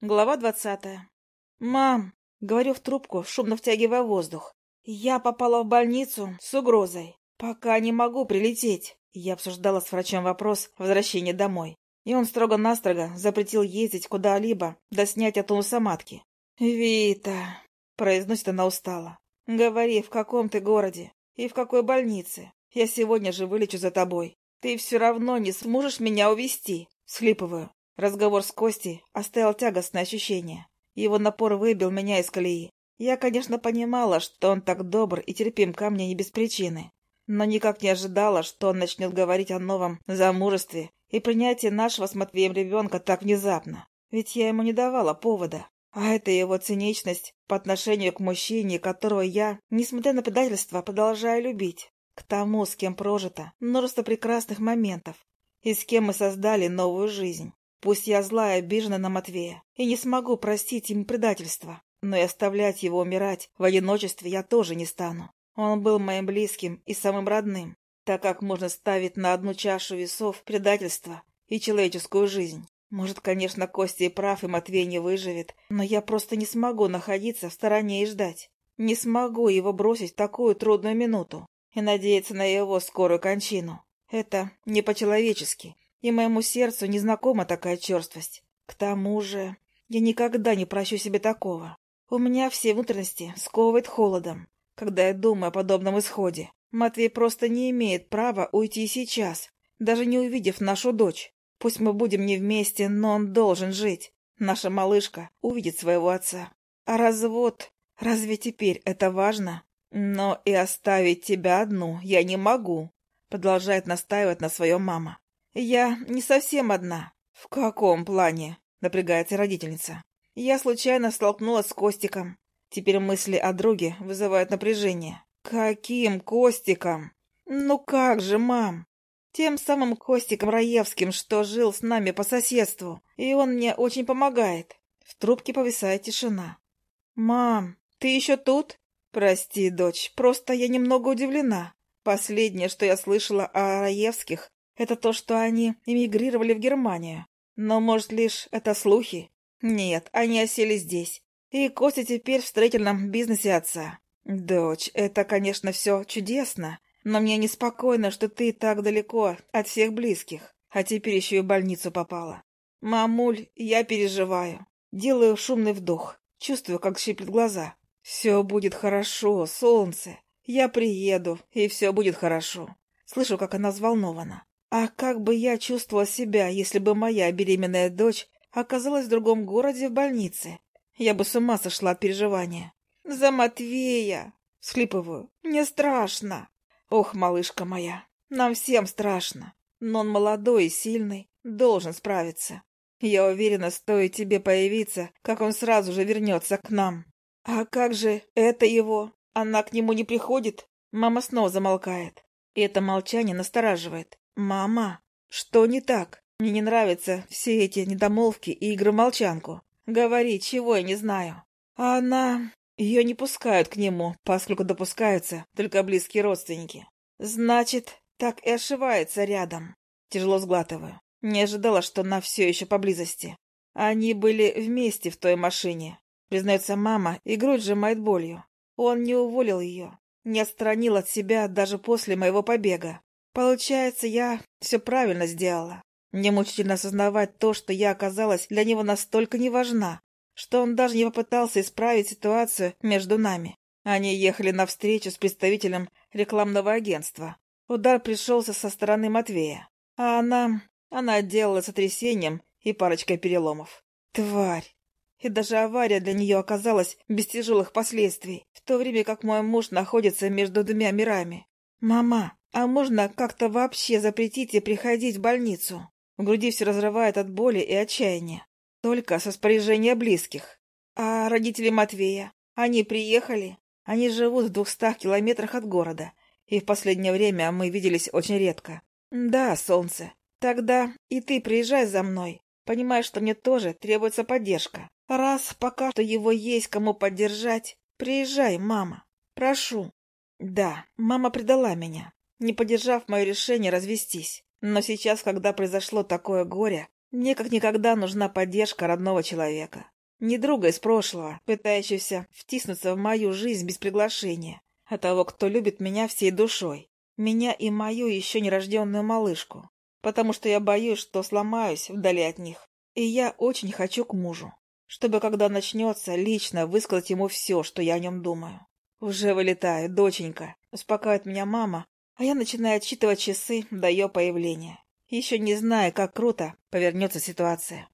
Глава двадцатая. «Мам!» — говорю в трубку, шумно втягивая воздух. «Я попала в больницу с угрозой. Пока не могу прилететь». Я обсуждала с врачом вопрос возвращения домой. И он строго-настрого запретил ездить куда-либо до снятия тонуса матки. «Вита!» — произносит она устало. «Говори, в каком ты городе и в какой больнице. Я сегодня же вылечу за тобой. Ты все равно не сможешь меня увести. Схлипываю. Разговор с Костей оставил тягостное ощущение. Его напор выбил меня из колеи. Я, конечно, понимала, что он так добр и терпим ко мне не без причины, но никак не ожидала, что он начнет говорить о новом замужестве и принятии нашего с Матвеем ребенка так внезапно. Ведь я ему не давала повода. А это его циничность по отношению к мужчине, которого я, несмотря на предательство, продолжаю любить. К тому, с кем прожито множество прекрасных моментов, и с кем мы создали новую жизнь. Пусть я злая, обижена на Матвея, и не смогу простить ему предательство, но и оставлять его умирать в одиночестве я тоже не стану. Он был моим близким и самым родным, так как можно ставить на одну чашу весов предательство и человеческую жизнь. Может, конечно, Костя и прав, и Матвей не выживет, но я просто не смогу находиться в стороне и ждать. Не смогу его бросить в такую трудную минуту и надеяться на его скорую кончину. Это не по-человечески и моему сердцу незнакома такая черствость. К тому же я никогда не прощу себе такого. У меня все внутренности сковывает холодом, когда я думаю о подобном исходе. Матвей просто не имеет права уйти сейчас, даже не увидев нашу дочь. Пусть мы будем не вместе, но он должен жить. Наша малышка увидит своего отца. А развод... Разве теперь это важно? Но и оставить тебя одну я не могу, продолжает настаивать на своем мама. «Я не совсем одна». «В каком плане?» — напрягается родительница. «Я случайно столкнулась с Костиком. Теперь мысли о друге вызывают напряжение». «Каким Костиком?» «Ну как же, мам?» «Тем самым Костиком Раевским, что жил с нами по соседству, и он мне очень помогает». В трубке повисает тишина. «Мам, ты еще тут?» «Прости, дочь, просто я немного удивлена. Последнее, что я слышала о Раевских, это то, что они эмигрировали в Германию. Но, может, лишь это слухи? Нет, они осели здесь. И Костя теперь в строительном бизнесе отца. Дочь, это, конечно, все чудесно, но мне неспокойно, что ты так далеко от всех близких, а теперь еще и в больницу попала. Мамуль, я переживаю. Делаю шумный вдох, чувствую, как щиплет глаза. Все будет хорошо, солнце. Я приеду, и все будет хорошо. Слышу, как она взволнована. А как бы я чувствовала себя, если бы моя беременная дочь оказалась в другом городе в больнице? Я бы с ума сошла от переживания. «За Матвея!» — схлипываю. «Мне страшно!» «Ох, малышка моя, нам всем страшно. Но он молодой и сильный, должен справиться. Я уверена, стоит тебе появиться, как он сразу же вернется к нам. А как же это его? Она к нему не приходит?» Мама снова замолкает. И это молчание настораживает. «Мама, что не так? Мне не нравятся все эти недомолвки и игры молчанку. Говори, чего я не знаю». Она... Ее не пускают к нему, поскольку допускаются только близкие родственники. Значит, так и ошивается рядом. Тяжело сглатываю. Не ожидала, что она все еще поблизости. Они были вместе в той машине. Признается мама, и грудь сжимает болью. Он не уволил ее, не отстранил от себя даже после моего побега. Получается, я все правильно сделала. Мне мучительно осознавать то, что я оказалась для него настолько неважна, что он даже не попытался исправить ситуацию между нами. Они ехали на встречу с представителем рекламного агентства. Удар пришелся со стороны Матвея. А она... она отделала сотрясением и парочкой переломов. Тварь! И даже авария для нее оказалась без тяжелых последствий, в то время как мой муж находится между двумя мирами. «Мама, а можно как-то вообще запретить ей приходить в больницу? В груди все разрывает от боли и отчаяния. Только с распоряжения близких. А родители Матвея? Они приехали? Они живут в двухстах километрах от города. И в последнее время мы виделись очень редко. Да, солнце. Тогда и ты приезжай за мной. Понимаешь, что мне тоже требуется поддержка. Раз пока что его есть кому поддержать, приезжай, мама. Прошу. Да, мама предала меня не поддержав мое решение развестись. Но сейчас, когда произошло такое горе, Мне как никогда нужна поддержка родного человека. Не друга из прошлого, пытающегося втиснуться в мою жизнь без приглашения, а того, кто любит меня всей душой. Меня и мою еще нерожденную малышку. Потому что я боюсь, что сломаюсь вдали от них. И я очень хочу к мужу. Чтобы, когда начнется, лично высказать ему все, что я о нем думаю. Уже вылетаю, доченька. Успокаивает меня мама, а я начинаю отсчитывать часы до ее появления. Еще не зная, как круто повернется ситуация.